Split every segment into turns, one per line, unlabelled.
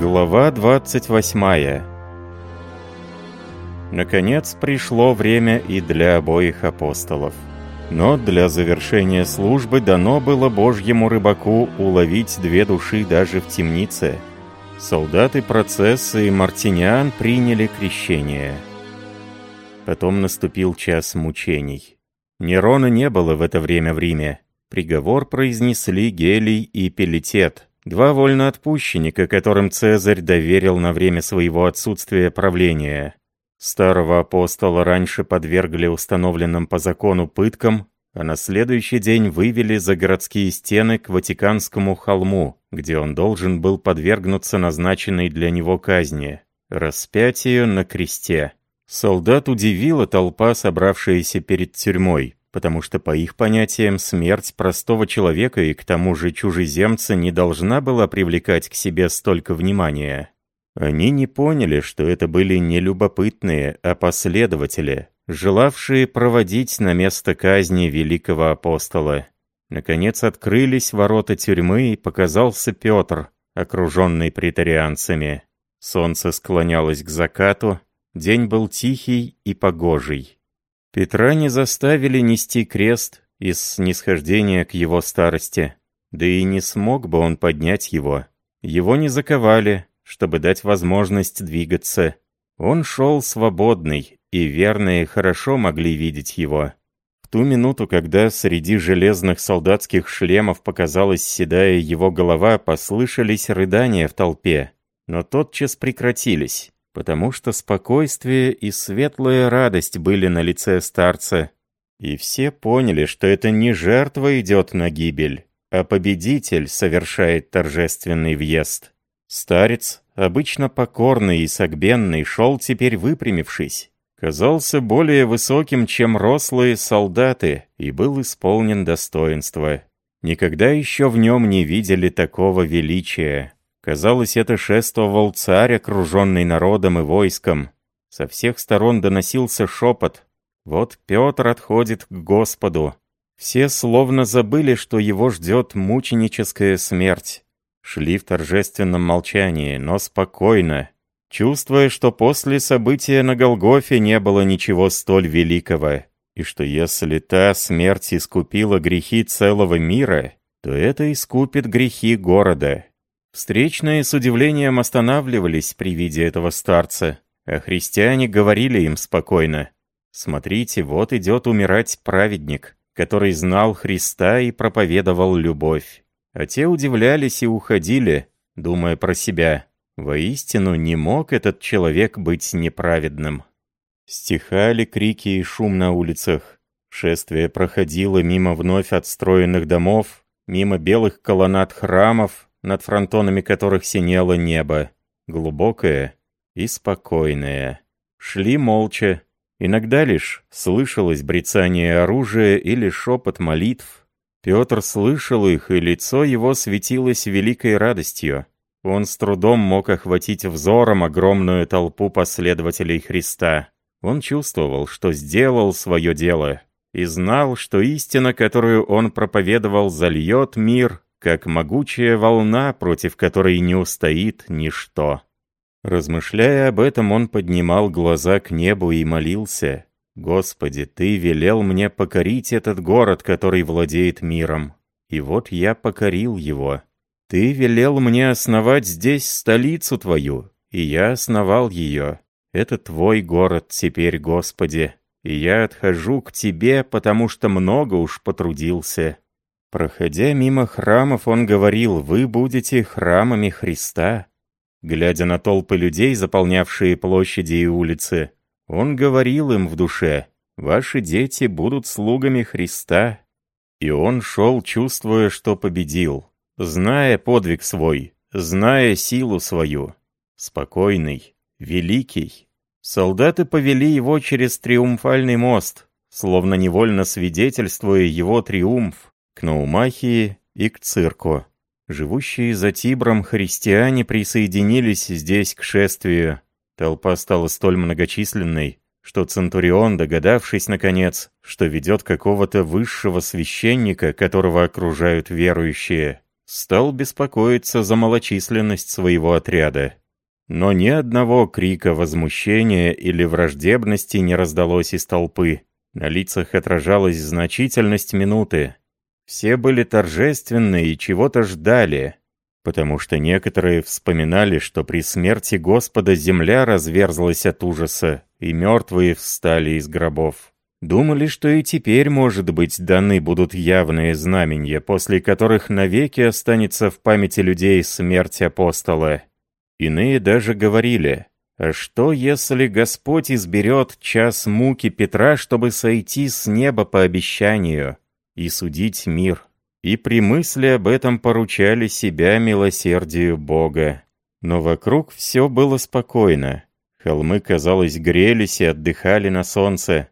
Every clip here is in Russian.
Глава 28 Наконец пришло время и для обоих апостолов. Но для завершения службы дано было божьему рыбаку уловить две души даже в темнице. Солдаты процесса и Мартиниан приняли крещение. Потом наступил час мучений. Нерона не было в это время в Риме. Приговор произнесли Гелий и Пелитет, два вольноотпущенника, которым Цезарь доверил на время своего отсутствия правления. Старого апостола раньше подвергли установленным по закону пыткам, а на следующий день вывели за городские стены к Ватиканскому холму, где он должен был подвергнуться назначенной для него казни – распятию на кресте. Солдат удивила толпа, собравшаяся перед тюрьмой, потому что, по их понятиям, смерть простого человека и к тому же чужеземца не должна была привлекать к себе столько внимания. Они не поняли, что это были не любопытные, а последователи, желавшие проводить на место казни великого апостола. Наконец открылись ворота тюрьмы и показался Петр, окруженный претарианцами. Солнце склонялось к закату, день был тихий и погожий. Петра не заставили нести крест из снисхождения к его старости, да и не смог бы он поднять его. Его не заковали, чтобы дать возможность двигаться. Он шел свободный, и верные хорошо могли видеть его. В ту минуту, когда среди железных солдатских шлемов показалась седая его голова, послышались рыдания в толпе, но тотчас прекратились, потому что спокойствие и светлая радость были на лице старца, и все поняли, что это не жертва идет на гибель, а победитель совершает торжественный въезд. Старец, обычно покорный и согбенный, шел теперь выпрямившись. Казался более высоким, чем рослые солдаты, и был исполнен достоинства. Никогда еще в нем не видели такого величия. Казалось, это шествовал царь, окруженный народом и войском. Со всех сторон доносился шепот. Вот Петр отходит к Господу. Все словно забыли, что его ждет мученическая смерть шли в торжественном молчании, но спокойно, чувствуя, что после события на Голгофе не было ничего столь великого, и что если та смерть искупила грехи целого мира, то это искупит грехи города. Встречные с удивлением останавливались при виде этого старца, а христиане говорили им спокойно. «Смотрите, вот идет умирать праведник, который знал Христа и проповедовал любовь. А те удивлялись и уходили, думая про себя. Воистину, не мог этот человек быть неправедным. Стихали крики и шум на улицах. Шествие проходило мимо вновь отстроенных домов, мимо белых колоннад храмов, над фронтонами которых синело небо. Глубокое и спокойное. Шли молча. Иногда лишь слышалось брецание оружия или шепот молитв, Петр слышал их, и лицо его светилось великой радостью. Он с трудом мог охватить взором огромную толпу последователей Христа. Он чувствовал, что сделал свое дело, и знал, что истина, которую он проповедовал, зальет мир, как могучая волна, против которой не устоит ничто. Размышляя об этом, он поднимал глаза к небу и молился, Господи, Ты велел мне покорить этот город, который владеет миром. И вот я покорил его. Ты велел мне основать здесь столицу Твою, и я основал ее. Это Твой город теперь, Господи, и я отхожу к Тебе, потому что много уж потрудился. Проходя мимо храмов, он говорил, «Вы будете храмами Христа». Глядя на толпы людей, заполнявшие площади и улицы, он говорил им в душе, «Ваши дети будут слугами Христа». И он шел, чувствуя, что победил, зная подвиг свой, зная силу свою. Спокойный, великий. Солдаты повели его через триумфальный мост, словно невольно свидетельствуя его триумф, к Наумахии и к цирку. Живущие за Тибром христиане присоединились здесь к шествию, Толпа стала столь многочисленной, что Центурион, догадавшись, наконец, что ведет какого-то высшего священника, которого окружают верующие, стал беспокоиться за малочисленность своего отряда. Но ни одного крика возмущения или враждебности не раздалось из толпы. На лицах отражалась значительность минуты. Все были торжественны и чего-то ждали, потому что некоторые вспоминали, что при смерти Господа земля разверзлась от ужаса, и мертвые встали из гробов. Думали, что и теперь, может быть, даны будут явные знамения, после которых навеки останется в памяти людей смерть апостола. Иные даже говорили, а что, если Господь изберет час муки Петра, чтобы сойти с неба по обещанию и судить мир? И при мысли об этом поручали себя милосердию Бога. Но вокруг все было спокойно. Холмы, казалось, грелись и отдыхали на солнце.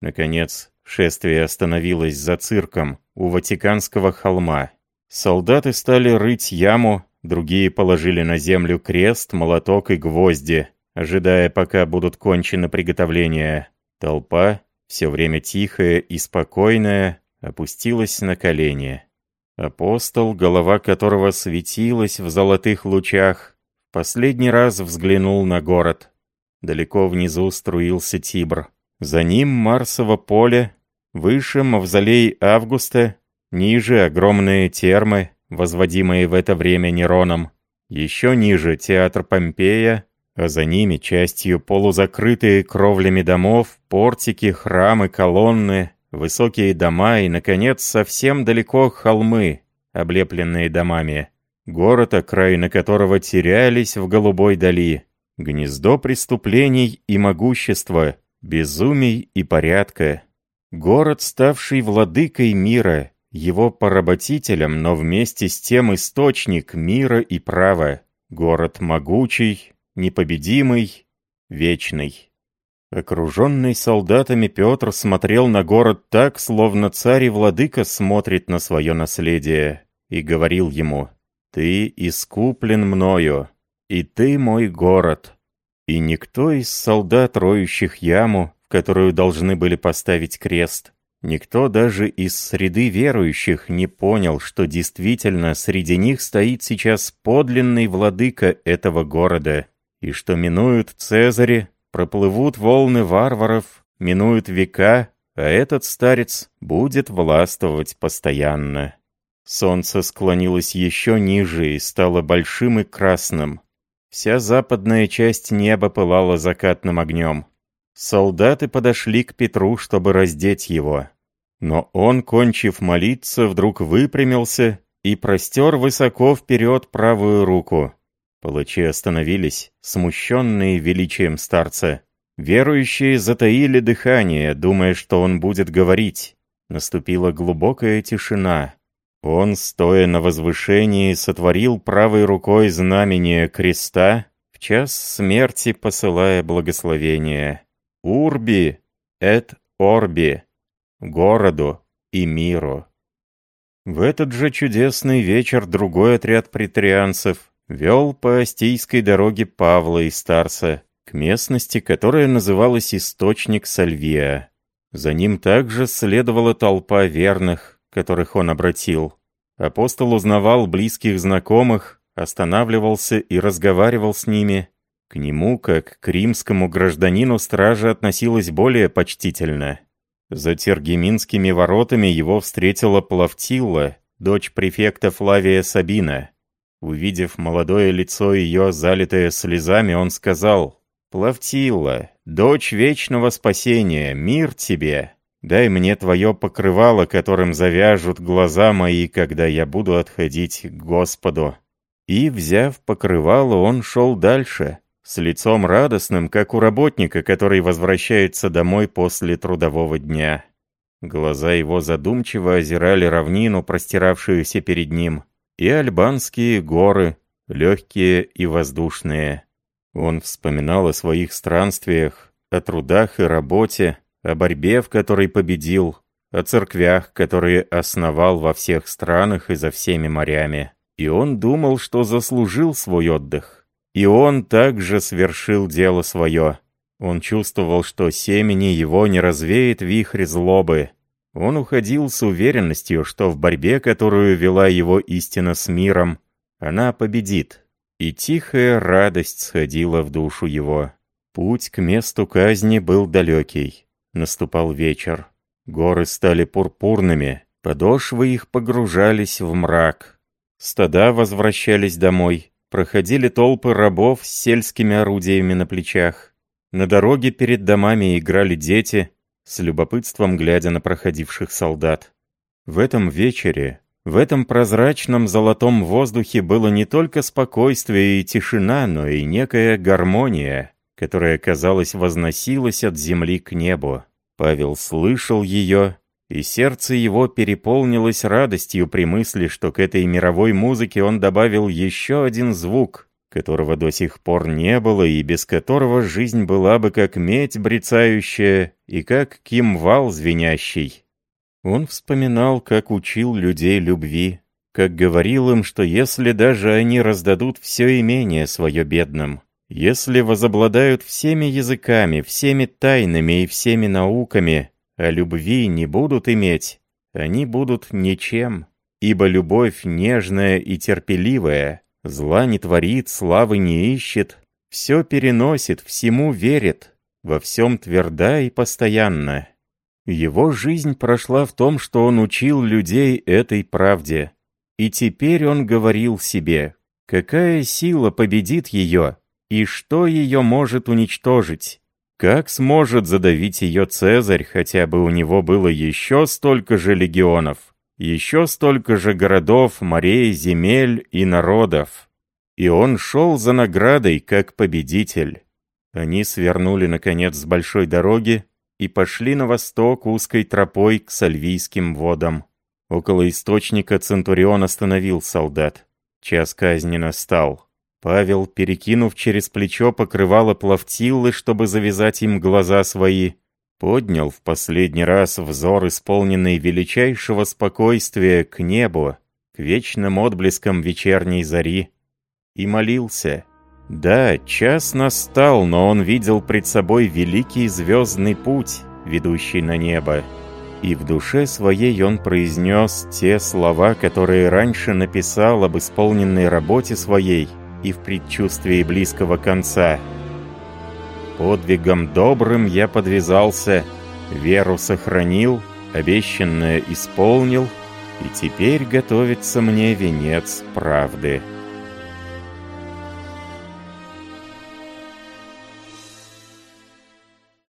Наконец, шествие остановилось за цирком у Ватиканского холма. Солдаты стали рыть яму, другие положили на землю крест, молоток и гвозди, ожидая, пока будут кончены приготовления. Толпа, все время тихая и спокойная, опустилась на колени. Апостол, голова которого светилась в золотых лучах, последний раз взглянул на город. Далеко внизу струился Тибр. За ним Марсово поле, выше мавзолей Августа, ниже огромные термы, возводимые в это время Нероном, еще ниже театр Помпея, а за ними частью полузакрытые кровлями домов, портики, храмы, колонны, высокие дома и, наконец, совсем далеко холмы, облепленные домами. Город, окраины которого терялись в голубой дали. Гнездо преступлений и могущества, безумий и порядка. Город, ставший владыкой мира, его поработителем, но вместе с тем источник мира и права. Город могучий, непобедимый, вечный. Окруженный солдатами Петр смотрел на город так, словно царь и владыка смотрит на свое наследие, и говорил ему, «Ты искуплен мною, и ты мой город». И никто из солдат, роющих яму, в которую должны были поставить крест, никто даже из среды верующих не понял, что действительно среди них стоит сейчас подлинный владыка этого города, и что минуют Цезари, проплывут волны варваров, минуют века, а этот старец будет властвовать постоянно. Солнце склонилось еще ниже и стало большим и красным. Вся западная часть неба пылала закатным огнем. Солдаты подошли к Петру, чтобы раздеть его. Но он, кончив молиться, вдруг выпрямился и простер высоко вперед правую руку. Палачи остановились, смущенные величием старца. Верующие затаили дыхание, думая, что он будет говорить. Наступила глубокая тишина. Он, стоя на возвышении, сотворил правой рукой знамение креста, в час смерти посылая благословение. «Урби эт орби» — городу и миру. В этот же чудесный вечер другой отряд претарианцев вел по Остийской дороге Павла и Старса к местности, которая называлась Источник Сальвия. За ним также следовала толпа верных, которых он обратил. Апостол узнавал близких знакомых, останавливался и разговаривал с ними. К нему, как к римскому гражданину, стража относилась более почтительно. За Тергеминскими воротами его встретила Плавтилла, дочь префекта Флавия Сабина. Увидев молодое лицо ее, залитое слезами, он сказал, «Плавтилла, дочь вечного спасения, мир тебе! Дай мне твое покрывало, которым завяжут глаза мои, когда я буду отходить к Господу». И, взяв покрывало, он шел дальше, с лицом радостным, как у работника, который возвращается домой после трудового дня. Глаза его задумчиво озирали равнину, простиравшуюся перед ним и альбанские горы, легкие и воздушные. Он вспоминал о своих странствиях, о трудах и работе, о борьбе, в которой победил, о церквях, которые основал во всех странах и за всеми морями. И он думал, что заслужил свой отдых. И он также свершил дело свое. Он чувствовал, что семени его не развеет вихрь злобы. Он уходил с уверенностью, что в борьбе, которую вела его истина с миром, она победит. И тихая радость сходила в душу его. Путь к месту казни был далекий. Наступал вечер. Горы стали пурпурными, подошвы их погружались в мрак. Стада возвращались домой. Проходили толпы рабов с сельскими орудиями на плечах. На дороге перед домами играли дети, с любопытством глядя на проходивших солдат. В этом вечере, в этом прозрачном золотом воздухе было не только спокойствие и тишина, но и некая гармония, которая, казалось, возносилась от земли к небу. Павел слышал ее, и сердце его переполнилось радостью при мысли, что к этой мировой музыке он добавил еще один звук, которого до сих пор не было и без которого жизнь была бы как медь брецающая и как кимвал звенящий. Он вспоминал, как учил людей любви, как говорил им, что если даже они раздадут все имение свое бедным, если возобладают всеми языками, всеми тайнами и всеми науками, а любви не будут иметь, они будут ничем, ибо любовь нежная и терпеливая — Зла не творит, славы не ищет, все переносит, всему верит, во всем тверда и постоянна. Его жизнь прошла в том, что он учил людей этой правде. И теперь он говорил себе, какая сила победит ее, и что ее может уничтожить. Как сможет задавить ее Цезарь, хотя бы у него было еще столько же легионов? Еще столько же городов, морей, земель и народов. И он шел за наградой, как победитель. Они свернули, наконец, с большой дороги и пошли на восток узкой тропой к Сальвийским водам. Около источника Центурион остановил солдат. Час казни настал. Павел, перекинув через плечо покрывало плавтиллы, чтобы завязать им глаза свои, поднял в последний раз взор, исполненный величайшего спокойствия, к небу, к вечным отблескам вечерней зари, и молился. Да, час настал, но он видел пред собой великий звездный путь, ведущий на небо. И в душе своей он произнес те слова, которые раньше написал об исполненной работе своей и в предчувствии близкого конца — Подвигом добрым я подвязался, веру сохранил, обещанное исполнил, и теперь готовится мне венец правды».